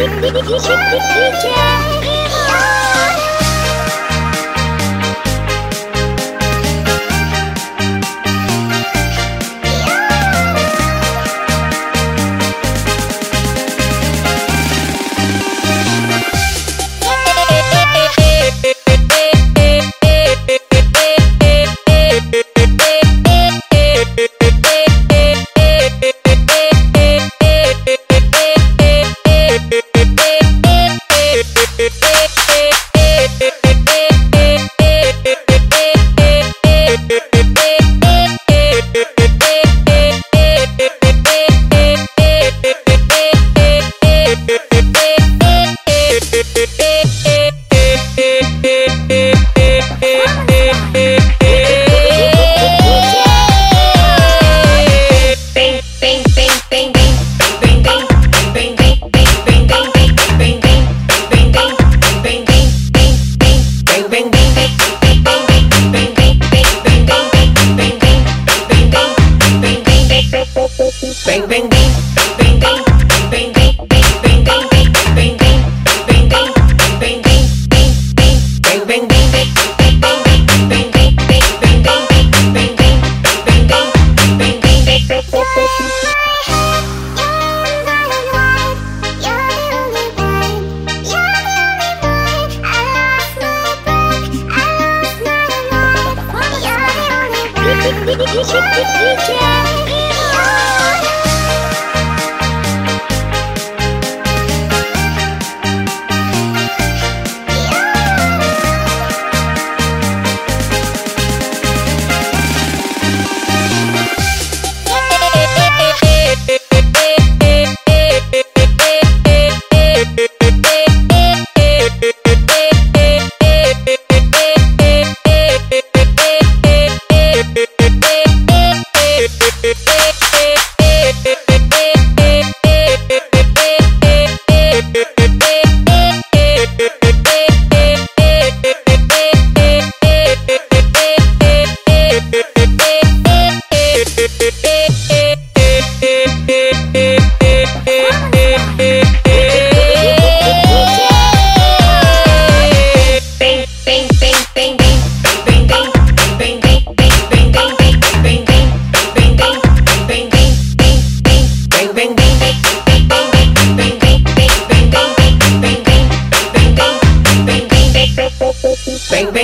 Yeah, yeah, yeah. bang bang bang.